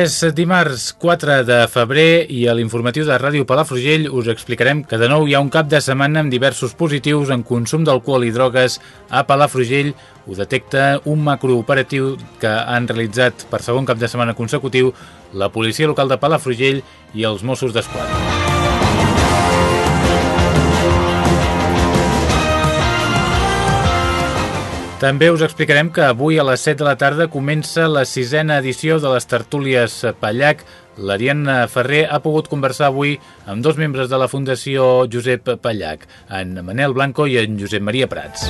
És dimarts 4 de febrer i a l'informatiu de Ràdio Palafrugell us explicarem que de nou hi ha un cap de setmana amb diversos positius en consum d'alcohol i drogues a Palafrugell. Ho detecta un macrooperatiu que han realitzat per segon cap de setmana consecutiu la policia local de Palafrugell i els Mossos d'Esquadra. També us explicarem que avui a les 7 de la tarda comença la sisena edició de les tertúlies Pallac. L'Ariana Ferrer ha pogut conversar avui amb dos membres de la Fundació Josep Pallac, en Manel Blanco i en Josep Maria Prats.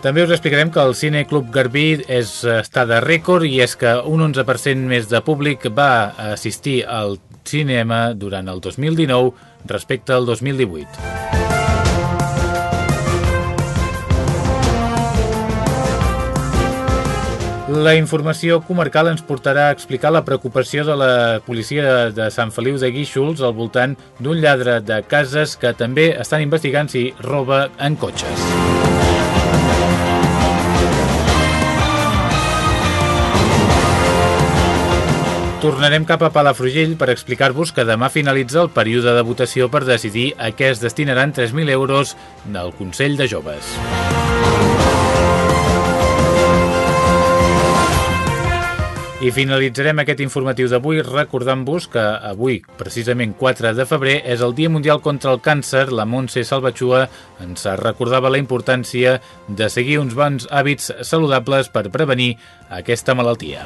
També us explicarem que el Cine Club Garbí és, està de rècord i és que un 11% més de públic va assistir al cinema durant el 2019 respecte al 2018. La informació comarcal ens portarà a explicar la preocupació de la policia de Sant Feliu de Guíxols al voltant d'un lladre de cases que també estan investigant si roba en cotxes. Tornarem cap a Palafrugell per explicar-vos que demà finalitza el període de votació per decidir a què es destinaran 3.000 euros del Consell de Joves. I finalitzarem aquest informatiu d'avui recordant-vos que avui, precisament 4 de febrer, és el Dia Mundial contra el Càncer. La Montse Salvatxua ens recordava la importància de seguir uns bons hàbits saludables per prevenir aquesta malaltia.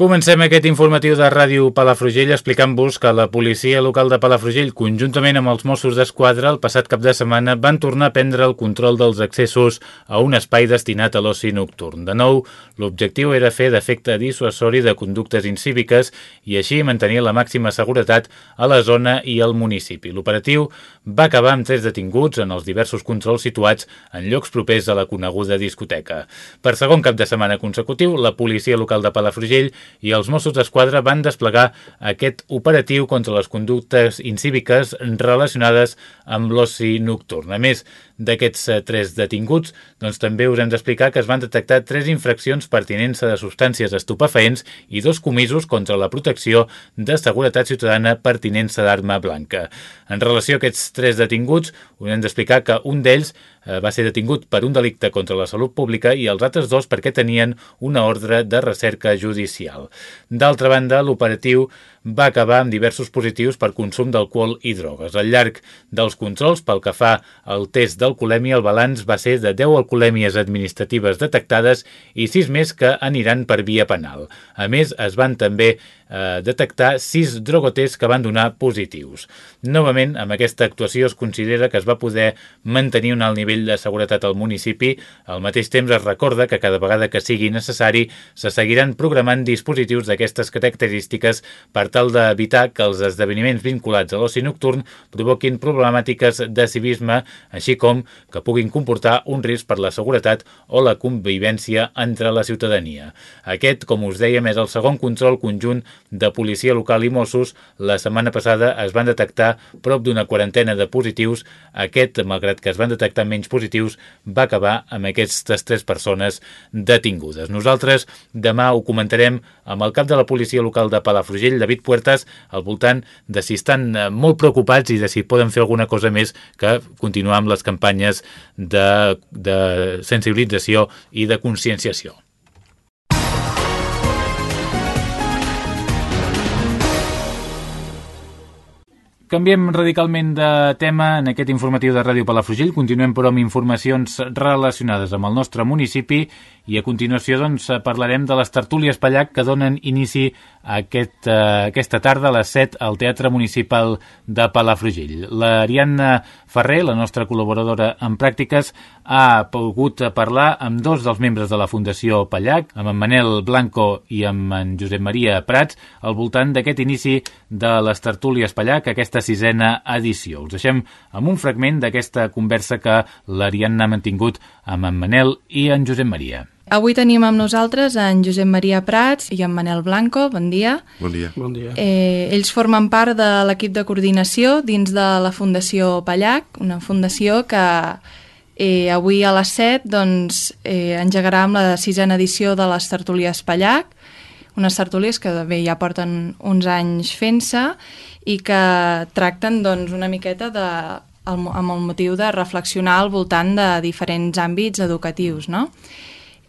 Comencem aquest informatiu de Ràdio Palafrugell explicant-vos que la policia local de Palafrugell, conjuntament amb els Mossos d'Esquadra, el passat cap de setmana van tornar a prendre el control dels accessos a un espai destinat a l'oci nocturn. De nou, l'objectiu era fer d'efecte dissuasori de conductes incíviques i així mantenir la màxima seguretat a la zona i al municipi. L'operatiu va acabar amb tres detinguts en els diversos controls situats en llocs propers a la coneguda discoteca. Per segon cap de setmana consecutiu, la policia local de Palafrugell i els Mossos d'Esquadra van desplegar aquest operatiu contra les conductes incíviques relacionades amb l'oci nocturn. A més d'aquests eh, tres detinguts, doncs també us hem d'explicar que es van detectar tres infraccions pertinents a de substàncies estupefaents i dos comisos contra la protecció de seguretat ciutadana pertinents a d'arma blanca. En relació a aquests tres detinguts, us hem d'explicar que un d'ells eh, va ser detingut per un delicte contra la salut pública i els altres dos perquè tenien una ordre de recerca judicial. D'altra banda, l'operatiu va acabar amb diversos positius per consum d'alcohol i drogues. Al llarg dels controls, pel que fa al test d'alcoholèmia, el balanç va ser de 10 alcoholèmies administratives detectades i 6 més que aniran per via penal. A més, es van també eh, detectar 6 drogotests que van donar positius. Novament, amb aquesta actuació es considera que es va poder mantenir un alt nivell de seguretat al municipi. Al mateix temps es recorda que cada vegada que sigui necessari se seguiran programant dispositius d'aquestes característiques per tal d'evitar que els esdeveniments vinculats a l'oci nocturn provoquin problemàtiques de civisme, així com que puguin comportar un risc per la seguretat o la convivència entre la ciutadania. Aquest, com us dèiem, és el segon control conjunt de policia local i Mossos. La setmana passada es van detectar prop d'una quarantena de positius. Aquest, malgrat que es van detectar menys positius, va acabar amb aquestes tres persones detingudes. Nosaltres demà ho comentarem amb el cap de la policia local de Palafrugell, David Puertas al voltant de si estan eh, molt preocupats i de si poden fer alguna cosa més que continuar amb les campanyes de, de sensibilització i de conscienciació. Canviem radicalment de tema en aquest informatiu de Ràdio Palafrugell. Continuem, però, amb informacions relacionades amb el nostre municipi i a continuació doncs, parlarem de les tertúlies Pallac que donen inici aquest, uh, aquesta tarda a les 7 al Teatre Municipal de Palafrugell. L'Ariadna Ferrer, la nostra col·laboradora en pràctiques, ha pogut parlar amb dos dels membres de la Fundació Pallac, amb en Manel Blanco i amb en Josep Maria Prats, al voltant d'aquest inici de les tertúlies Pallac, aquesta sisena edició. Us deixem amb un fragment d'aquesta conversa que l'Ariadna ha mantingut amb en Manel i en Josep Maria. Avui tenim amb nosaltres en Josep Maria Prats i en Manel Blanco. Bon dia. Bon dia. Bon dia. Eh, ells formen part de l'equip de coordinació dins de la Fundació Pallac, una fundació que eh, avui a les 7 doncs, eh, engegarà amb la sisena edició de les tertúlies Pallac, unes tertúlies que bé ja porten uns anys fent-se i que tracten doncs, una miqueta de, amb el motiu de reflexionar al voltant de diferents àmbits educatius, no?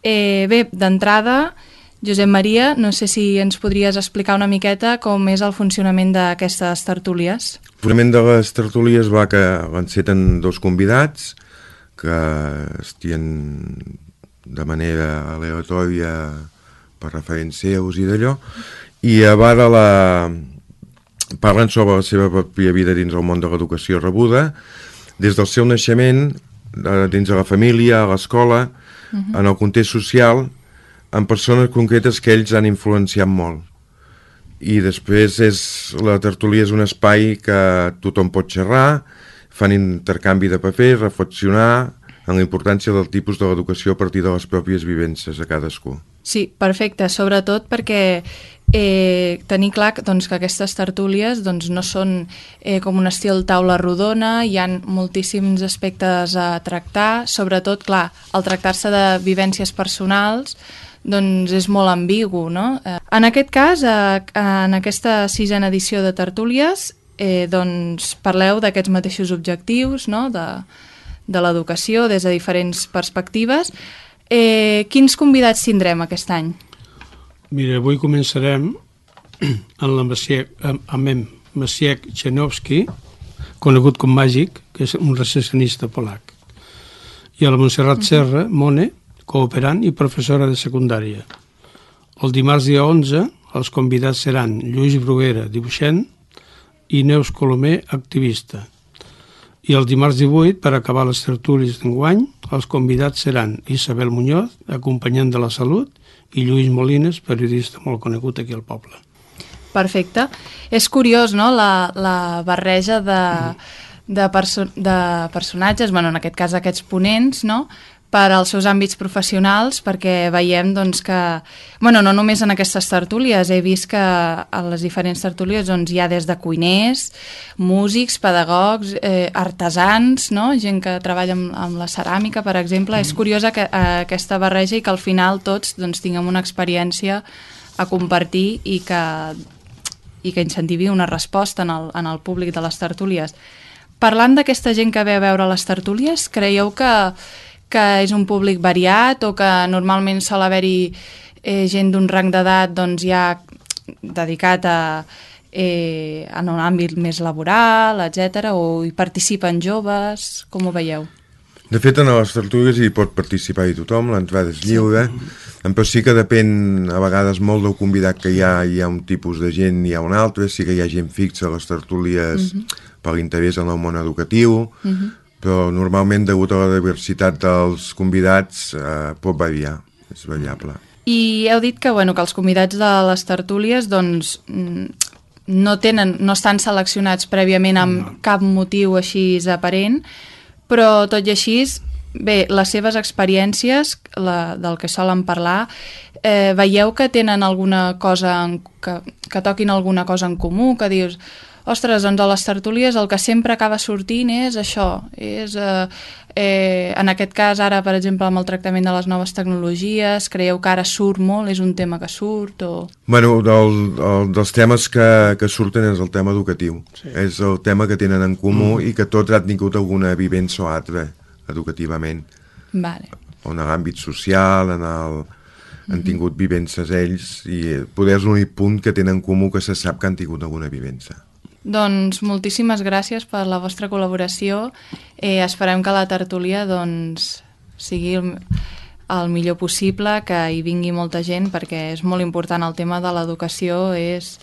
Eh, bé, d'entrada, Josep Maria, no sé si ens podries explicar una miqueta com és el funcionament d'aquestes tertúlies. El funcionament de les tertúlies va que l'enceten dos convidats que estien de manera aleatòria per referents seus i d'allò, i a de la... parlen sobre la seva pròpia vida dins el món de l'educació rebuda, des del seu naixement, dins de la família, a l'escola, uh -huh. en el context social amb persones concretes que ells han influenciat molt i després és, la tertúlia és un espai que tothom pot xerrar fan intercanvi de papers, reflexionar en la importància del tipus de l'educació a partir de les pròpies vivències a cadascú. Sí, perfecte, sobretot perquè eh, tenir clar doncs, que aquestes tertúlies doncs, no són eh, com un estil taula rodona, hi han moltíssims aspectes a tractar, sobretot, clar, al tractar-se de vivències personals, doncs és molt ambigu, no? Eh, en aquest cas, eh, en aquesta sisena edició de tertúlies, eh, doncs parleu d'aquests mateixos objectius, no?, de, de l'educació des de diferents perspectives, Eh, quins convidats tindrem aquest any? Mira, avui començarem amb, la Maciek, amb en Maciek Chenowski, conegut com Màgic, que és un recessionista polac, i a la Montserrat Serra, Mone, cooperant i professora de secundària. El dimarts dia 11 els convidats seran Lluís Bruguera, dibuixant, i Neus Colomer, activista. I el dimarts 18, per acabar les tertúlies d'enguany, els convidats seran Isabel Muñoz, acompanyant de la Salut, i Lluís Molines, periodista molt conegut aquí al poble. Perfecte. És curiós, no?, la, la barreja de, de, perso de personatges, bueno, en aquest cas aquests ponents, no?, per als seus àmbits professionals, perquè veiem doncs, que, bueno, no només en aquestes tertúlies, he vist que a les diferents tertúlies doncs, hi ha des de cuiners, músics, pedagogs, eh, artesans, no? gent que treballa amb, amb la ceràmica, per exemple. Mm. És curiosa que, eh, aquesta barreja i que al final tots doncs, tinguem una experiència a compartir i que, i que incentivi una resposta en el, en el públic de les tertúlies. Parlant d'aquesta gent que ve a veure les tertúlies, creieu que que és un públic variat o que normalment sol haver-hi eh, gent d'un rang d'edat doncs, ja dedicat a, eh, en un àmbit més laboral, etc o hi participen joves, com ho veieu? De fet, en les tertúlies hi pot participar i tothom, l'entrada és lliure, sí. però sí que depèn a vegades molt del convidat que hi ha, hi ha un tipus de gent, hi ha un altre, sí que hi ha gent fixa a les tertúlies uh mhm. -huh. per l'interès en el món educatiu, uh mhm. -huh però normalment, degut a la diversitat dels convidats, eh, pot variar, és variable. I heu dit que, bueno, que els convidats de les tertúlies doncs, mm, no, tenen, no estan seleccionats prèviament amb no. cap motiu així aparent, però tot i així, bé, les seves experiències, la, del que solen parlar, eh, veieu que tenen alguna cosa, en, que, que toquin alguna cosa en comú, que dius, ostres, doncs a les tertúlies el que sempre acaba sortint és això, és eh, eh, en aquest cas ara, per exemple, amb el tractament de les noves tecnologies, creieu que ara surt molt, és un tema que surt o... Bueno, del, el, dels temes que, que surten és el tema educatiu, sí. és el tema que tenen en comú mm. i que tots han tingut alguna vivència o altra educativament. Vale. En l'àmbit social, en el han mm-hmm. tingut vivències ells i poder és l'únic punt que tenen en comú que se sap que han tingut alguna vivència. Doncs moltíssimes gràcies per la vostra col·laboració. Eh, esperem que la tertúlia doncs, sigui el, el millor possible, que hi vingui molta gent, perquè és molt important el tema de l'educació, és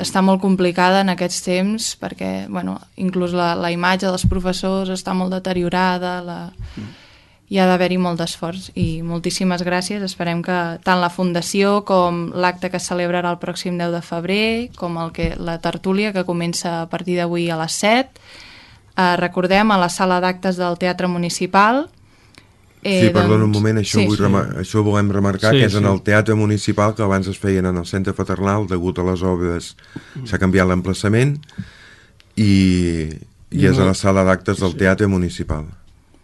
està molt complicada en aquests temps perquè bueno, inclús la, la imatge dels professors està molt deteriorada la... Mm hi ha d'haver-hi molt d'esforç i moltíssimes gràcies. Esperem que tant la Fundació com l'acte que es celebrarà el pròxim 10 de febrer, com el que, la tertúlia que comença a partir d'avui a les 7, eh, recordem a la sala d'actes del Teatre Municipal, Eh, sí, perdona doncs... un moment, això, sí. vull remar això volem remarcar, sí, que és sí. en el Teatre Municipal, que abans es feien en el Centre Fraternal, degut a les obres s'ha canviat l'emplaçament, i, i és a la sala d'actes del Teatre Municipal.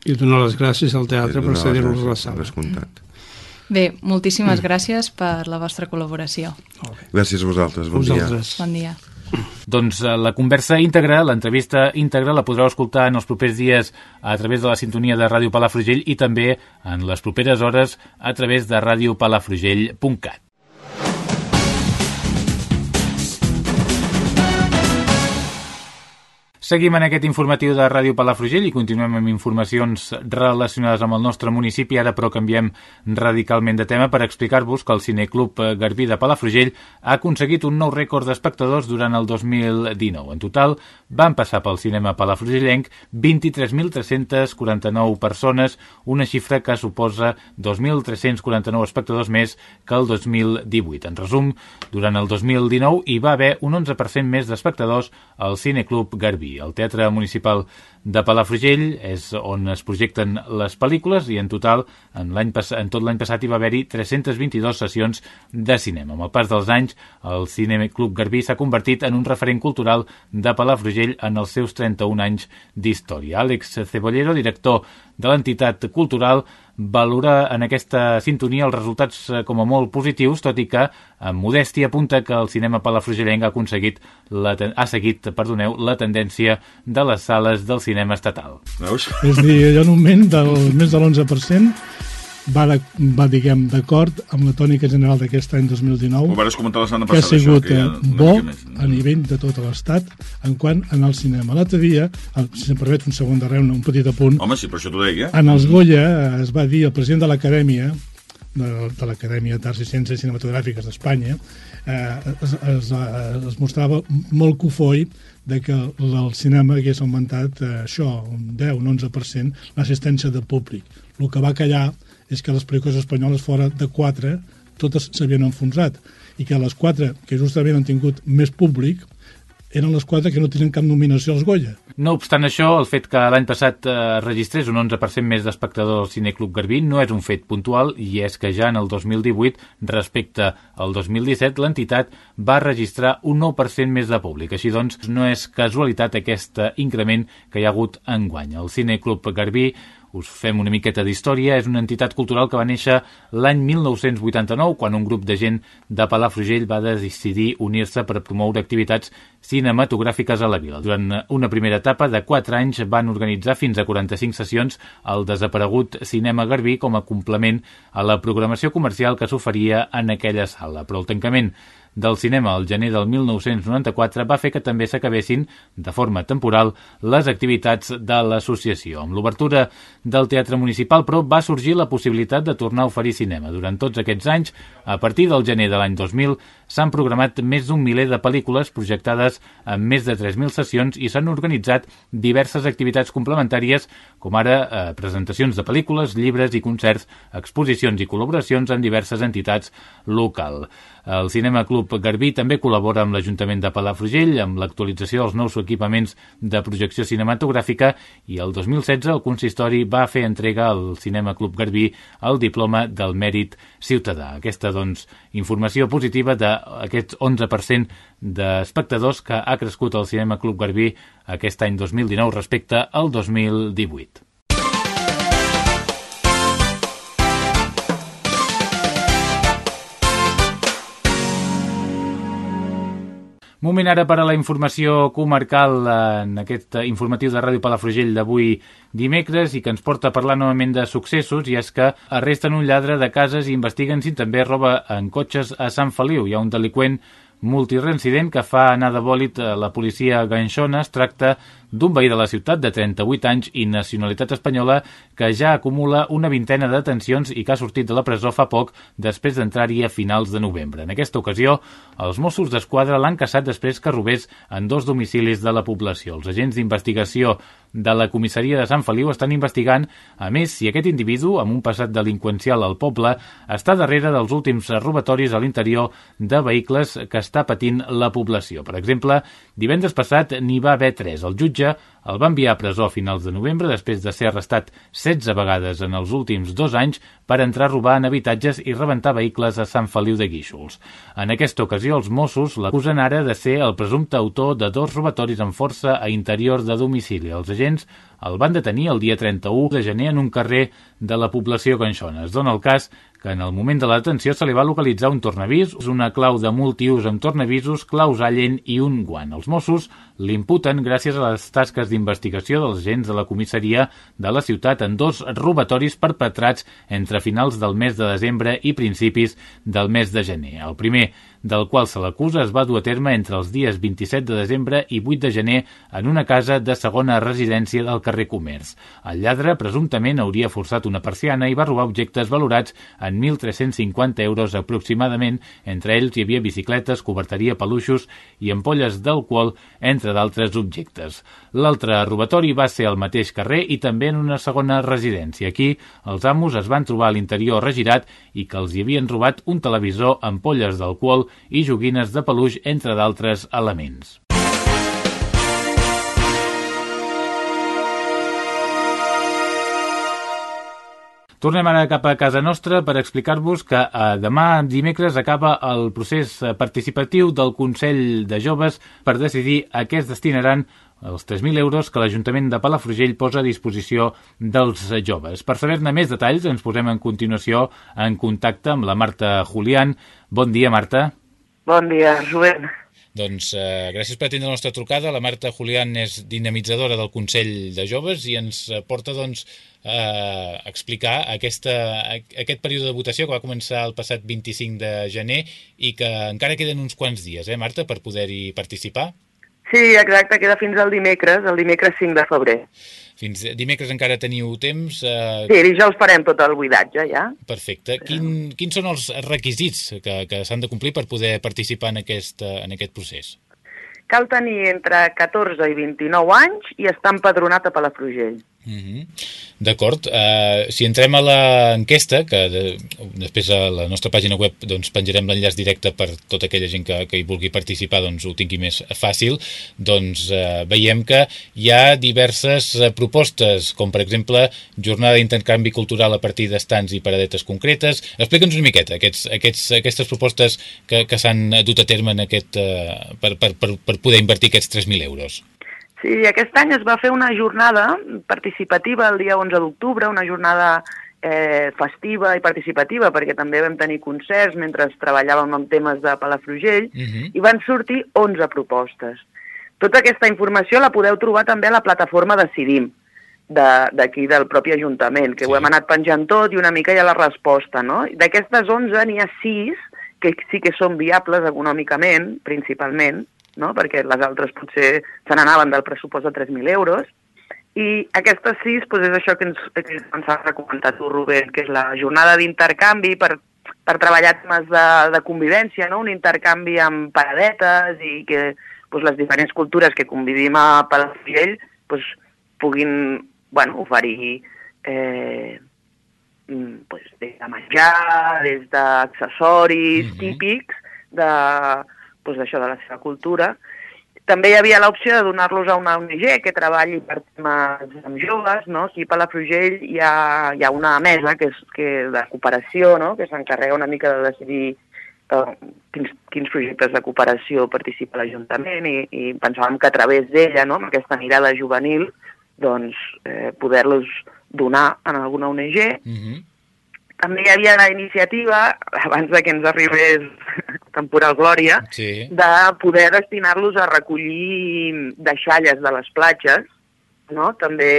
I donar les gràcies al teatre per cedir-nos la sala. Descomptat. Bé, moltíssimes mm. gràcies per la vostra col·laboració. Gràcies a vosaltres, bon vosaltres. dia. Bon dia. Doncs eh, la conversa íntegra, l'entrevista íntegra, la podreu escoltar en els propers dies a través de la sintonia de Ràdio Palafrugell i també en les properes hores a través de radiopalafrugell.cat. Seguim en aquest informatiu de Ràdio Palafrugell i continuem amb informacions relacionades amb el nostre municipi. Ara, però, canviem radicalment de tema per explicar-vos que el Cineclub Garbí de Palafrugell ha aconseguit un nou rècord d'espectadors durant el 2019. En total, van passar pel cinema palafrugellenc 23.349 persones, una xifra que suposa 2.349 espectadors més que el 2018. En resum, durant el 2019 hi va haver un 11% més d'espectadors al Cineclub Garbí. El Teatre Municipal de Palafrugell és on es projecten les pel·lícules i en total en, en tot l'any passat hi va haver-hi 322 sessions de cinema. Amb el pas dels anys, el Cinema Club Garbí s'ha convertit en un referent cultural de Palafrugell en els seus 31 anys d'història. Àlex Cebollero, director de l'entitat cultural, valora en aquesta sintonia els resultats eh, com a molt positius, tot i que amb modèstia apunta que el cinema palafrugellenc ha aconseguit la, ha seguit, perdoneu, la tendència de les sales del cinema estatal. Veus? És a dir, hi ha un augment del més de l'11% va, de, va diguem, d'acord amb la tònica general d'aquest any 2019, Ho comentar la setmana passada, que ha sigut això, que ja, bo més. a nivell de tot l'Estat en quant en el cinema. L'altre dia, si em permet un segon darrere, un petit apunt... Home, sí, però això t'ho deia. En els Goya eh, es va dir, el president de l'Acadèmia, de, de l'Acadèmia d'Arts i Ciències Cinematogràfiques d'Espanya, eh, es, es, es mostrava molt cofoi de que el cinema hagués augmentat eh, això, un 10, un 11%, l'assistència de públic. El que va callar és que les pel·lícules espanyoles fora de quatre totes s'havien enfonsat i que les quatre que justament han tingut més públic eren les quatre que no tenen cap nominació als Goya. No obstant això, el fet que l'any passat eh, registrés un 11% més d'espectadors al Cineclub Garbí no és un fet puntual i és que ja en el 2018, respecte al 2017, l'entitat va registrar un 9% més de públic. Així doncs, no és casualitat aquest increment que hi ha hagut enguany. El Cineclub Garbí us fem una miqueta d'història. És una entitat cultural que va néixer l'any 1989, quan un grup de gent de Palafrugell va decidir unir-se per promoure activitats cinematogràfiques a la vila. Durant una primera etapa de 4 anys van organitzar fins a 45 sessions al desaparegut Cinema Garbí com a complement a la programació comercial que s'oferia en aquella sala. Però el tancament del cinema al gener del 1994 va fer que també s'acabessin, de forma temporal, les activitats de l'associació. Amb l'obertura del Teatre Municipal, però, va sorgir la possibilitat de tornar a oferir cinema. Durant tots aquests anys, a partir del gener de l'any 2000, s'han programat més d'un miler de pel·lícules projectades en més de 3.000 sessions i s'han organitzat diverses activitats complementàries, com ara eh, presentacions de pel·lícules, llibres i concerts, exposicions i col·laboracions en diverses entitats local. El Cinema Club Garbí també col·labora amb l'Ajuntament de Palafrugell amb l'actualització dels nous equipaments de projecció cinematogràfica i el 2016 el consistori va fer entrega al Cinema Club Garbí el diploma del mèrit ciutadà. Aquesta, doncs, informació positiva d'aquest 11% d'espectadors que ha crescut el Cinema Club Garbí aquest any 2019 respecte al 2018. Moment ara per a la informació comarcal en aquest informatiu de Ràdio Palafrugell d'avui dimecres i que ens porta a parlar novament de successos i és que arresten un lladre de cases i investiguen si també roba en cotxes a Sant Feliu. Hi ha un delinqüent multireincident que fa anar de bòlit la policia ganxona. Es tracta d'un veí de la ciutat de 38 anys i nacionalitat espanyola que ja acumula una vintena de detencions i que ha sortit de la presó fa poc després d'entrar-hi a finals de novembre. En aquesta ocasió, els Mossos d'Esquadra l'han caçat després que robés en dos domicilis de la població. Els agents d'investigació de la comissaria de Sant Feliu estan investigant, a més, si aquest individu, amb un passat delinqüencial al poble, està darrere dels últims robatoris a l'interior de vehicles que està patint la població. Per exemple, divendres passat n'hi va haver tres. El jutge el va enviar a presó a finals de novembre després de ser arrestat 16 vegades en els últims dos anys per entrar a robar en habitatges i rebentar vehicles a Sant Feliu de Guíxols. En aquesta ocasió, els Mossos l'acusen ara de ser el presumpte autor de dos robatoris amb força a interior de domicili. Els agents el van detenir el dia 31 de gener en un carrer de la població Ganxona. Es dona el cas que en el moment de la detenció se li va localitzar un tornavís, una clau de multiús amb tornavisos, claus allen i un guant. Els Mossos l'imputen gràcies a les tasques d'investigació dels agents de la comissaria de la ciutat en dos robatoris perpetrats entre finals del mes de desembre i principis del mes de gener. El primer del qual se l'acusa es va dur a terme entre els dies 27 de desembre i 8 de gener en una casa de segona residència del carrer Comerç. El lladre presumptament hauria forçat una persiana i va robar objectes valorats en 1.350 euros aproximadament. Entre ells hi havia bicicletes, coberteria, peluixos i ampolles d'alcohol, entre d'altres objectes. L'altre robatori va ser al mateix carrer i també en una segona residència. Aquí els amos es van trobar a l'interior regirat i que els hi havien robat un televisor, ampolles d'alcohol i joguines de peluix, entre d'altres elements. Tornem ara cap a casa nostra per explicar-vos que eh, demà dimecres acaba el procés participatiu del Consell de Joves per decidir a què es destinaran els 3.000 euros que l'Ajuntament de Palafrugell posa a disposició dels joves. Per saber-ne més detalls ens posem en continuació en contacte amb la Marta Julián. Bon dia, Marta. Bon dia, Rubén. Doncs eh, gràcies per atendre la nostra trucada. La Marta Julián és dinamitzadora del Consell de Joves i ens porta doncs, eh, explicar aquesta, aquest període de votació que va començar el passat 25 de gener i que encara queden uns quants dies, eh, Marta, per poder-hi participar? Sí, exacte, queda fins al dimecres, el dimecres 5 de febrer. Fins dimecres encara teniu temps? Eh... Sí, dijous farem tot el buidatge, ja. Perfecte. Quin, quins són els requisits que, que s'han de complir per poder participar en aquest, en aquest procés? Cal tenir entre 14 i 29 anys i estar empadronat a Palafrugell. Mm -hmm. D'acord. Uh, si entrem a l'enquesta, que de, després a la nostra pàgina web doncs, penjarem l'enllaç directe per tota aquella gent que, que hi vulgui participar doncs, ho tingui més fàcil, doncs uh, veiem que hi ha diverses uh, propostes, com per exemple jornada d'intercanvi cultural a partir d'estants i paradetes concretes. Explica'ns una miqueta aquests, aquests, aquestes propostes que, que s'han dut a terme en aquest, uh, per, per, per, per poder invertir aquests 3.000 euros. Sí, aquest any es va fer una jornada participativa el dia 11 d'octubre, una jornada eh, festiva i participativa, perquè també vam tenir concerts mentre treballàvem amb temes de Palafrugell, uh -huh. i van sortir 11 propostes. Tota aquesta informació la podeu trobar també a la plataforma Decidim, d'aquí de, del propi Ajuntament, que sí. ho hem anat penjant tot i una mica hi ha la resposta, no? D'aquestes 11 n'hi ha 6 que sí que són viables econòmicament, principalment, no? perquè les altres potser se n'anaven del pressupost de 3.000 euros, i aquestes sis doncs és això que ens, que ens has recomanat tu, Rubén, que és la jornada d'intercanvi per, per treballar temes de, de convivència, no? un intercanvi amb paradetes i que doncs, les diferents cultures que convivim a Palafrugell doncs, puguin bueno, oferir eh, pues, des de menjar, des d'accessoris mm -hmm. típics de, doncs, això de la seva cultura. També hi havia l'opció de donar-los a una ONG que treballi per temes amb joves, no? Aquí a Palafrugell hi ha, hi ha una mesa que és que de cooperació, no? que s'encarrega una mica de decidir uh, quins, quins projectes de cooperació participa l'Ajuntament i, i pensàvem que a través d'ella, no? amb aquesta mirada juvenil, doncs eh, poder-los donar en alguna ONG. Mm -hmm també hi havia la iniciativa, abans de que ens arribés temporal glòria, sí. de poder destinar-los a recollir deixalles de les platges, no? També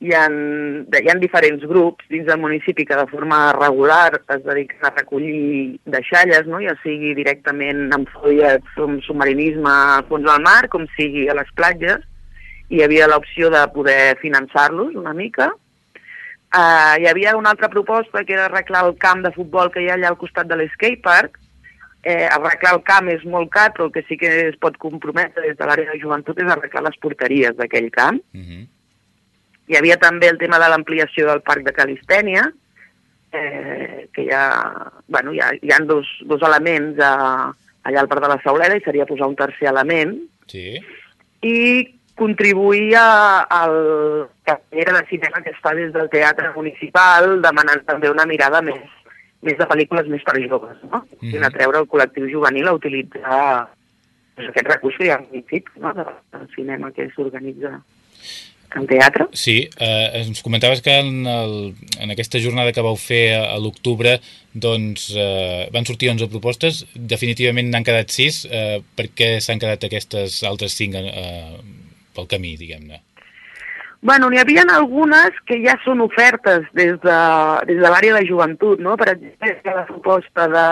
hi ha, hi ha diferents grups dins del municipi que de forma regular es dediquen a recollir deixalles, no? ja sigui directament amb folles, amb submarinisme fons del mar, com sigui a les platges, i hi havia l'opció de poder finançar-los una mica. Uh, hi havia una altra proposta que era arreglar el camp de futbol que hi ha allà al costat de l'skatepark. Eh, arreglar el camp és molt car, però el que sí que es pot comprometre des de l'àrea de joventut és arreglar les porteries d'aquell camp. Uh -huh hi havia també el tema de l'ampliació del parc de Calistènia, eh, que hi ha, bueno, hi ha, hi ha dos, dos elements a, allà al Parc de la Sauleda i seria posar un tercer element. Sí. I contribuir al carrera de cinema que està des del Teatre Municipal, demanant també una mirada més, més de pel·lícules més per joves, no? Mm -hmm. a treure el col·lectiu juvenil a utilitzar doncs, aquest recurs que hi ha municip, no? del cinema que s'organitza en teatre. Sí, eh, ens comentaves que en, el, en aquesta jornada que vau fer a, a l'octubre doncs eh, van sortir 11 propostes, definitivament n'han quedat 6, eh, per què s'han quedat aquestes altres 5 eh, pel camí, diguem-ne? Bueno, n'hi havia algunes que ja són ofertes des de, des de l'àrea de joventut, no? Per exemple, la proposta de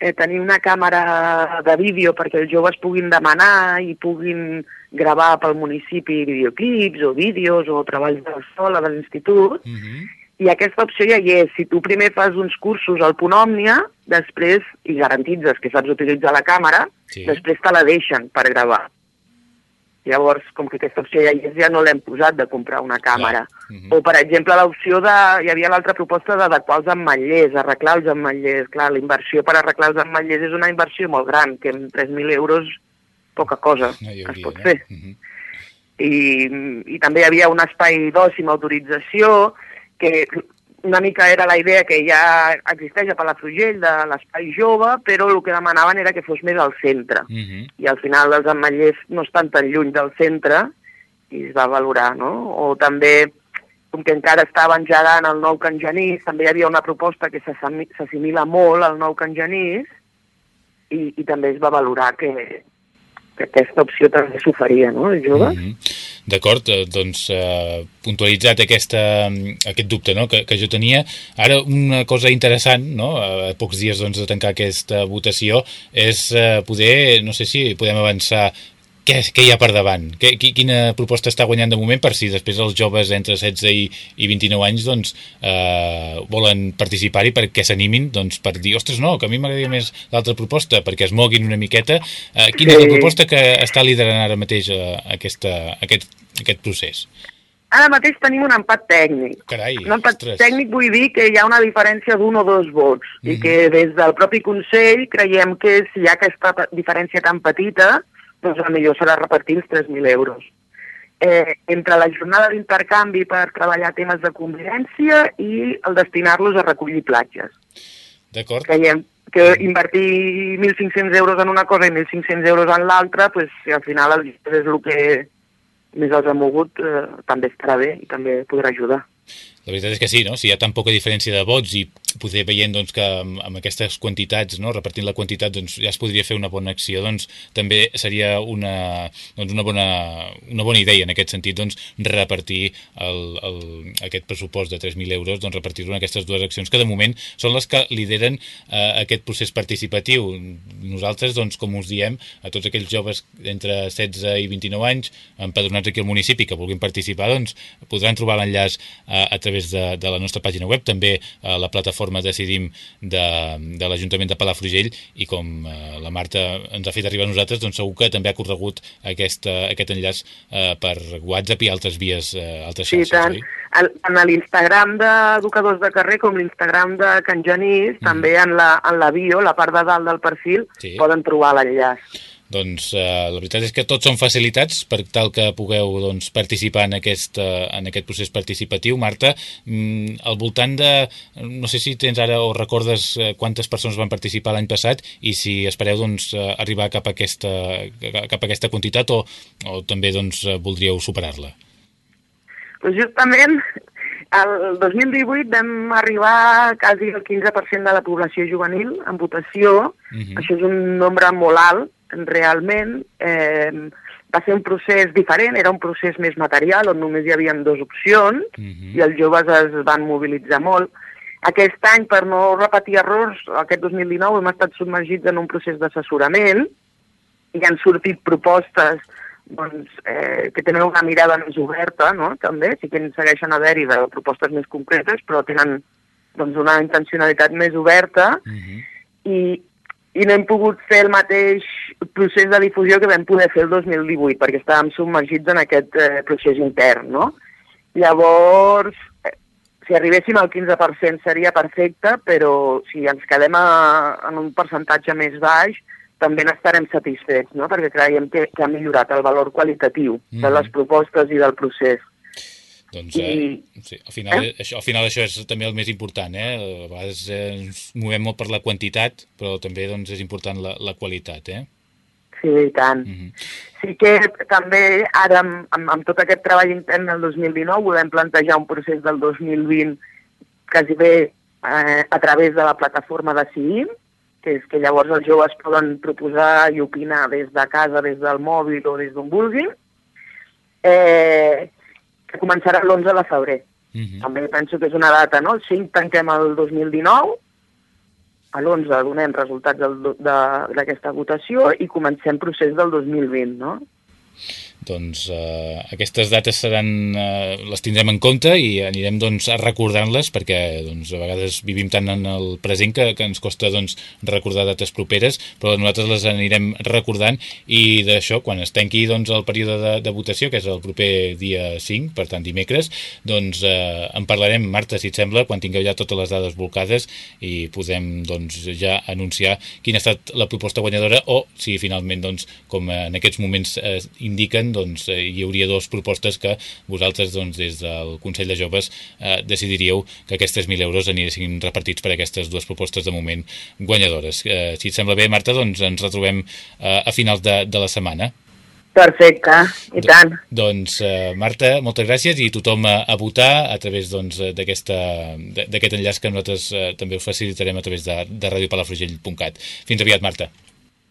eh, tenir una càmera de vídeo perquè els joves puguin demanar i puguin gravar pel municipi videoclips o vídeos o treballs de l'escola, de l'institut, uh mhm. -huh. i aquesta opció ja hi és. Si tu primer fas uns cursos al Punt Òmnia, després, i garantitzes que saps utilitzar la càmera, sí. després te la deixen per gravar. Llavors, com que aquesta opció ja hi és, ja no l'hem posat de comprar una càmera. Uh -huh. O, per exemple, l'opció de... Hi havia l'altra proposta d'adequar els emmetllers, arreglar els emmetllers. Clar, la inversió per arreglar els emmetllers és una inversió molt gran, que amb 3.000 euros poca cosa no hauria, es pot fer. Uh -huh. I, I també hi havia un espai d'oci amb autorització que una mica era la idea que ja existeix a Palafrugell de l'espai jove, però el que demanaven era que fos més al centre. Uh -huh. I al final els ametllers no estan tan lluny del centre i es va valorar, no? O també, com que encara estava engegant el nou Can Genís, també hi havia una proposta que s'assimila molt al nou Can Genís i, i també es va valorar que, que aquesta opció també s'oferia, no, als joves. Mm -hmm. D'acord, eh, doncs eh, puntualitzat aquesta, aquest dubte no? que, que jo tenia. Ara una cosa interessant, no? a pocs dies doncs, de tancar aquesta votació, és eh, poder, no sé si podem avançar què, què hi ha per davant? Què, quina proposta està guanyant de moment per si després els joves entre 16 i, i 29 anys doncs, eh, volen participar-hi perquè s'animin doncs, per dir, ostres, no, que a mi m'agradaria més l'altra proposta, perquè es moguin una miqueta. Eh, quina sí. és la proposta que està liderant ara mateix eh, aquesta, aquest, aquest procés? Ara mateix tenim un empat tècnic. Carai, un empat ostres. tècnic vull dir que hi ha una diferència d'un o dos vots mm -hmm. i mhm. que des del propi Consell creiem que si hi ha aquesta diferència tan petita, doncs el millor serà repartir els 3.000 euros. Eh, entre la jornada d'intercanvi per treballar temes de convivència i el destinar-los a recollir platges. D'acord. Creiem que invertir 1.500 euros en una cosa i 1.500 euros en l'altra, pues, si al final és el que més els ha mogut, eh, també estarà bé i també podrà ajudar. La veritat és que sí, no? Si hi ha tan poca diferència de vots i poder veient doncs, que amb, amb aquestes quantitats, no? repartint la quantitat, doncs, ja es podria fer una bona acció, doncs també seria una, doncs, una, bona, una bona idea en aquest sentit, doncs, repartir el, el, aquest pressupost de 3.000 euros, doncs, repartir-lo en aquestes dues accions que de moment són les que lideren eh, aquest procés participatiu. Nosaltres, doncs, com us diem, a tots aquells joves entre 16 i 29 anys empadronats aquí al municipi que vulguin participar, doncs, podran trobar l'enllaç eh, a través de, de la nostra pàgina web, també a la plataforma Decidim de, de l'Ajuntament de Palafrugell i com eh, la Marta ens ha fet arribar a nosaltres, doncs segur que també ha corregut aquesta, aquest enllaç eh, per WhatsApp i altres vies, eh, altres xarxes, sí, tant. oi? En l'Instagram d'Educadors de Carrer com l'Instagram de Can Genís, mm. també en la, en la bio, la part de dalt del perfil, sí. poden trobar l'enllaç. Doncs eh, la veritat és que tots són facilitats per tal que pugueu doncs, participar en aquest, eh, en aquest procés participatiu. Marta, mm, al voltant de... No sé si tens ara o recordes eh, quantes persones van participar l'any passat i si espereu doncs, eh, arribar cap a aquesta, cap a aquesta quantitat o, o també doncs, voldríeu superar-la? Pues justament el 2018 vam arribar quasi al 15% de la població juvenil en votació. Uh mhm. -huh. Això és un nombre molt alt realment eh, va ser un procés diferent, era un procés més material, on només hi havia dues opcions, uh -huh. i els joves es van mobilitzar molt. Aquest any, per no repetir errors, aquest 2019 hem estat submergits en un procés d'assessorament i han sortit propostes doncs, eh, que tenen una mirada més oberta, no? també, sí que en segueixen haver-hi de propostes més concretes, però tenen doncs, una intencionalitat més oberta uh -huh. i, i no hem pogut fer el mateix procés de difusió que vam poder fer el 2018, perquè estàvem submergits en aquest eh, procés intern, no? Llavors, eh, si arribéssim al 15% seria perfecte, però si ens quedem a, en un percentatge més baix, també n'estarem satisfets, no? perquè creiem que, que ha millorat el valor qualitatiu mm. de les propostes i del procés. Doncs eh, sí, al, final, eh? això, al final això és també el més important, eh? A vegades eh, ens movem molt per la quantitat, però també doncs, és important la, la qualitat, eh? Sí, i tant. Mm -hmm. Sí que també ara amb, amb, amb tot aquest treball intern del 2019 volem plantejar un procés del 2020 quasi bé eh, a través de la plataforma de CIIM, que és que llavors els joves poden proposar i opinar des de casa, des del mòbil o des d'on vulguin, eh, que començarà l'11 de febrer. Uh -huh. També penso que és una data, no? El 5 tanquem el 2019, a l'11 donem resultats d'aquesta votació i comencem procés del 2020, no? Doncs eh, aquestes dates seran, eh, les tindrem en compte i anirem doncs, recordant-les perquè doncs, a vegades vivim tant en el present que, que ens costa doncs, recordar dates properes, però nosaltres les anirem recordant i d'això, quan es tanqui doncs, el període de, de votació, que és el proper dia 5, per tant dimecres, doncs eh, en parlarem, Marta, si et sembla, quan tingueu ja totes les dades volcades i podem doncs, ja anunciar quina ha estat la proposta guanyadora o si finalment, doncs, com en aquests moments eh, indiquen, doncs, eh, hi hauria dues propostes que vosaltres doncs, des del Consell de Joves eh, decidiríeu que aquests 3.000 euros anirissin repartits per aquestes dues propostes de moment guanyadores. Eh, si et sembla bé, Marta, doncs ens retrobem eh, a finals de, de la setmana. Perfecte, i tant. Do, doncs, uh, Marta, moltes gràcies i tothom a, a votar a través doncs, d'aquest doncs, enllaç que nosaltres uh, també us facilitarem a través de, de radiopalafrugell.cat. Fins aviat, Marta.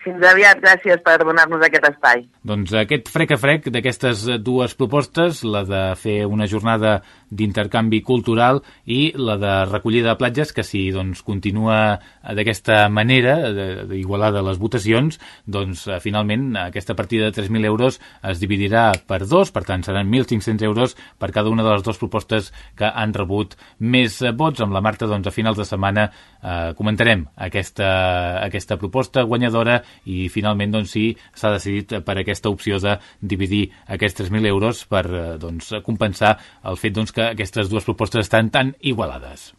Fins aviat, gràcies per donar-nos aquest espai. Doncs aquest frec a frec d'aquestes dues propostes, la de fer una jornada d'intercanvi cultural i la de recollida de platges, que si doncs, continua d'aquesta manera, d'igualar de les votacions, doncs eh, finalment aquesta partida de 3.000 euros es dividirà per dos, per tant seran 1.500 euros per cada una de les dues propostes que han rebut més vots. Amb la Marta, doncs, a finals de setmana eh, comentarem aquesta, aquesta proposta guanyadora i finalment doncs, sí s'ha decidit per aquesta opció de dividir aquests 3.000 euros per eh, doncs, compensar el fet doncs, que aquestes dues propostes estan tan igualades.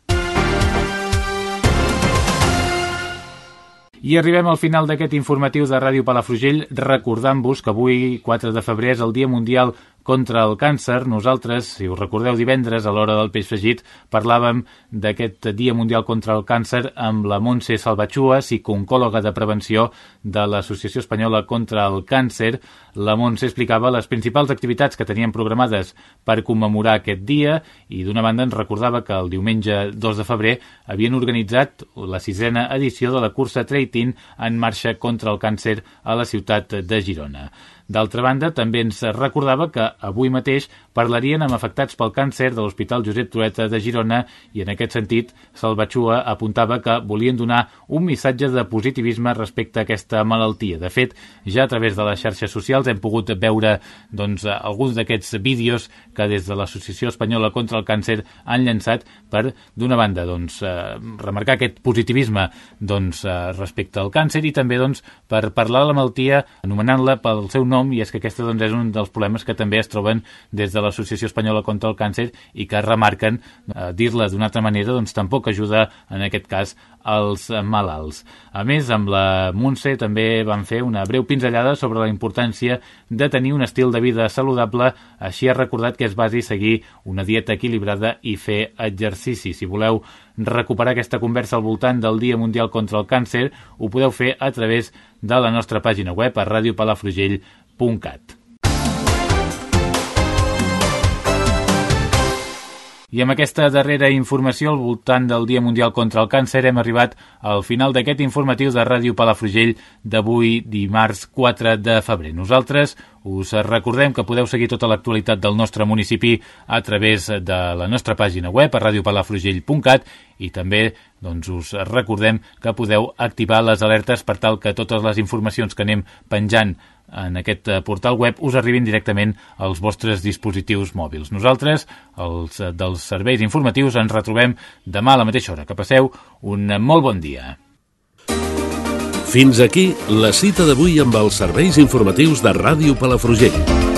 I arribem al final d'aquest informatiu de Ràdio Palafrugell recordant-vos que avui, 4 de febrer, és el Dia Mundial contra el càncer. Nosaltres, si us recordeu divendres, a l'hora del peix fregit, parlàvem d'aquest Dia Mundial contra el Càncer amb la Montse Salvatxua, psicooncòloga de prevenció de l'Associació Espanyola contra el Càncer. La Montse explicava les principals activitats que tenien programades per commemorar aquest dia i d'una banda ens recordava que el diumenge 2 de febrer havien organitzat la sisena edició de la cursa Treitin en marxa contra el càncer a la ciutat de Girona. D'altra banda, també ens recordava que avui mateix parlarien amb afectats pel càncer de l'Hospital Josep Trueta de Girona i en aquest sentit Salvatxua apuntava que volien donar un missatge de positivisme respecte a aquesta malaltia. De fet, ja a través de les xarxes socials hem pogut veure doncs, alguns d'aquests vídeos que des de l'Associació Espanyola contra el Càncer han llançat per, d'una banda, doncs, eh, remarcar aquest positivisme doncs, eh, respecte al càncer i també doncs, per parlar de la malaltia anomenant-la pel seu nom nom i és que aquest doncs, és un dels problemes que també es troben des de l'Associació Espanyola contra el Càncer i que remarquen eh, dir-la d'una altra manera doncs tampoc ajuda en aquest cas als malalts. A més, amb la Montse també van fer una breu pinzellada sobre la importància de tenir un estil de vida saludable, així ha recordat que es basi seguir una dieta equilibrada i fer exercici. Si voleu recuperar aquesta conversa al voltant del Dia Mundial contra el Càncer, ho podeu fer a través de la nostra pàgina web a radiopalafrugell.cat. I amb aquesta darrera informació al voltant del Dia Mundial contra el Càncer hem arribat al final d'aquest informatiu de Ràdio Palafrugell d'avui dimarts 4 de febrer. Nosaltres us recordem que podeu seguir tota l'actualitat del nostre municipi a través de la nostra pàgina web a radiopalafrugell.cat i també doncs, us recordem que podeu activar les alertes per tal que totes les informacions que anem penjant en aquest eh, portal web us arribin directament als vostres dispositius mòbils. Nosaltres, els eh, dels serveis informatius, ens retrobem demà a la mateixa hora. Que passeu un molt bon dia. Fins aquí la cita d'avui amb els serveis informatius de Ràdio Palafrugell.